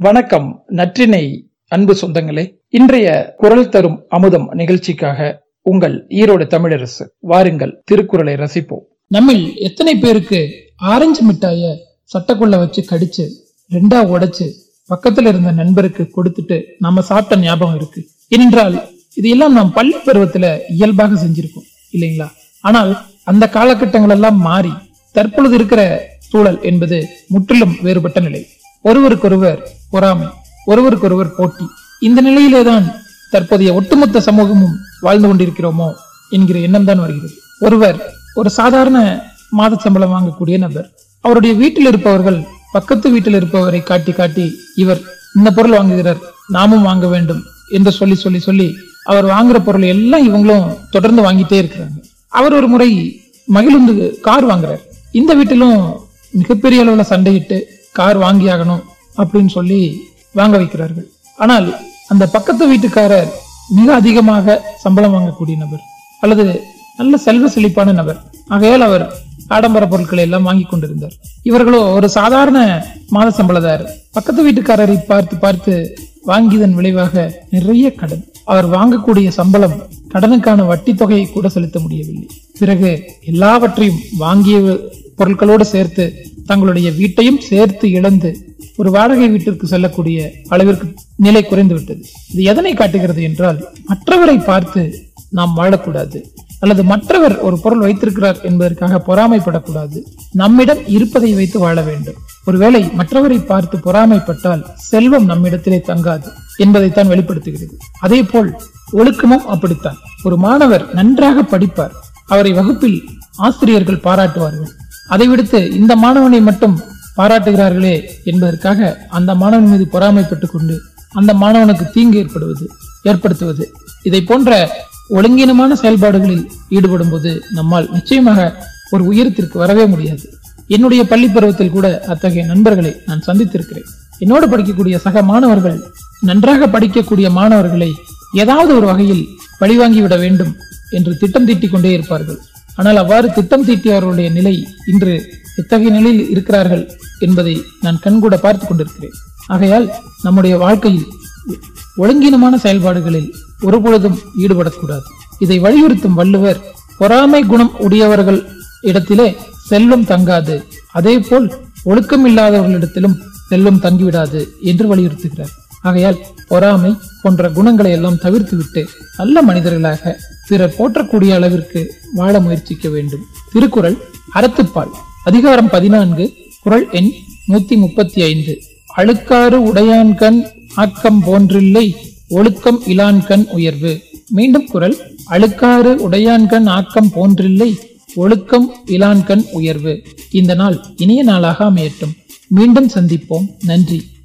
வணக்கம் நற்றினை அன்பு சொந்தங்களே. இன்றைய குரல் தரும் அமுதம் நிகழ்ச்சிக்காக உங்கள் ஈரோடு தமிழரசு வாருங்கள் திருக்குறளை ரசிப்போம். நம்மில் எத்தனை பேருக்கு ஆரஞ்சு மிட்டாய சட்டக்குள்ள வச்சு கடிச்சு ரெண்டா உடைச்சு பக்கத்துல இருந்த நண்பருக்கு கொடுத்துட்டு நாம சாப்பிட்ட ஞாபகம் இருக்கு. ஏனென்றால் இதையெல்லாம் நாம் பள்ளி பருவத்துல இயல்பாக செஞ்சிருக்கோம் இல்லைங்களா? ஆனால் அந்த காலகட்டங்கள் எல்லாம் மாறி தற்பொழுது இருக்கிற சூழல் என்பது முற்றிலும் வேறுபட்ட நிலை. ஒருவருக்கொருவர் பொறாமை ஒருவருக்கொருவர் போட்டி. இந்த நிலையிலேதான் தற்போதைய ஒட்டுமொத்த சமூகமும் வாழ்ந்து கொண்டிருக்கிறோமோ என்கிற எண்ணம் தான் வருகிறது. ஒருவர் ஒரு சாதாரண மாத சம்பளம் வாங்கக்கூடிய நபர் அவருடைய வீட்டில் இருப்பவர்கள் பக்கத்து வீட்டில் இருப்பவரை காட்டி காட்டி இவர் இந்த பொருள் வாங்குகிறார் நாமும் வாங்க வேண்டும் என்று சொல்லி சொல்லி சொல்லி அவர் வாங்குற பொருள் எல்லாம் இவங்களும் தொடர்ந்து வாங்கிட்டே இருக்கிறாங்க. அவர் ஒரு முறை மகிழுந்து கார் வாங்குறார். இந்த வீட்டிலும் மிகப்பெரிய அளவுல சண்டையிட்டு கார் வாங்கி ஆகணும் அப்படின்னு சொல்லி வாங்க வைக்கிறார்கள். ஆனால் அந்த பக்கத்து வீட்டுக்காரர் மிக அதிகமாக சம்பளம் வாங்கக்கூடிய நபர் அல்லது நல்ல செல்வ செழிப்பான நபர். ஆகையால் அவர் ஆடம்பர பொருட்களை எல்லாம் வாங்கி கொண்டிருந்தார். இவர்களோ ஒரு சாதாரண மாத சம்பளதாரர். பக்கத்து வீட்டுக்காரரை பார்த்து பார்த்து வாங்கியதன் விளைவாக நிறைய கடன். அவர் வாங்கக்கூடிய சம்பளம் கடனுக்கான வட்டி தொகையை கூட செலுத்த முடியவில்லை. பிறகு எல்லாவற்றையும் வாங்கிய பொருட்களோடு சேர்த்து தங்களுடைய வீட்டையும் சேர்த்து இழந்து ஒரு வாடகை வீட்டிற்கு செல்லக்கூடிய அளவிற்கு நிலை குறைந்து விட்டது இது எதனை காட்டுகிறது என்றால் மற்றவரை பார்த்து நாம் வாழக்கூடாது. அல்லது மற்றவர் ஒரு பொருள் வைத்திருக்கிறார் என்பதற்காக பொறாமைப்படக்கூடாது. நம்மிடம் இருப்பதை வைத்து வாழ வேண்டும். ஒருவேளை மற்றவரை பார்த்து பொறாமைப்பட்டால் செல்வம் நம்மிடத்திலே தங்காது என்பதைத்தான் வெளிப்படுத்துகிறது. அதே போல் ஒழுக்கமும் அப்படித்தான். ஒரு மாணவர் நன்றாக படிப்பார். அவரை வகுப்பில் ஆசிரியர்கள் பாராட்டுவார்கள். அதை விடுத்து இந்த மாணவனை மட்டும் பாராட்டுகிறார்களே என்பதற்காக அந்த மாணவன் மீது பொறாமைப்பட்டுக் கொண்டு அந்த மாணவனுக்கு தீங்கு ஏற்படுவது ஏற்படுத்துவது. இதை போன்ற ஒழுங்கீனமான செயல்பாடுகளில் ஈடுபடும் போது நம்மால் நிச்சயமாக ஒரு உயரத்திற்கு வரவே முடியாது. என்னுடைய பள்ளி பருவத்தில் கூட அத்தகைய நண்பர்களை நான் சந்தித்திருக்கிறேன். என்னோடு படிக்கக்கூடிய சக மாணவர்கள் நன்றாக படிக்கக்கூடிய மாணவர்களை ஏதாவது ஒரு வகையில் பழிவாங்கி விட வேண்டும் என்று திட்டம் தீட்டிக் கொண்டே இருப்பார்கள். ஆனால் அவ்வாறு திட்டம் தீட்டியவர்களுடைய நிலை இன்று எத்தகைய நிலையில் இருக்கிறார்கள் என்பதை நான் கண்கூட பார்த்து கொண்டிருக்கிறேன். ஆகையால் நம்முடைய வாழ்க்கையில் ஒழுங்கீனமான செயல்பாடுகளில் ஒருபொழுதும் ஈடுபடக்கூடாது. இதை வலியுறுத்தும் வள்ளுவர் பொறாமை குணம் உடையவர்கள் இடத்திலே செல்லும் தங்காது. அதே போல் ஒழுக்கம் இல்லாதவர்களிடத்திலும் செல்வம் தங்கிவிடாது என்று வலியுறுத்துகிறார். ஆகையால் பொறாமை போன்ற குணங்களை எல்லாம் தவிர்த்துவிட்டு நல்ல மனிதர்களாக பிறர் போற்றக்கூடிய அளவிற்கு வாழ முயற்சிக்க வேண்டும். திருக்குறள் அறத்துப்பால். அதிகாரம் பதினான்கு குரல் எண் நூத்தி முப்பத்தி ஐந்து அழுக்காறு உடையான்கண் ஆக்கம் போன்றில்லை ஒழுக்கம் இலான்கண் உயர்வு. மீண்டும் குரல் அழுக்காறு உடையான்கண் ஆக்கம் போன்றில்லை ஒழுக்கம் இலான்கண் உயர்வு. இந்த நாள் இனிய நாளாக அமையட்டும். மீண்டும் சந்திப்போம். நன்றி.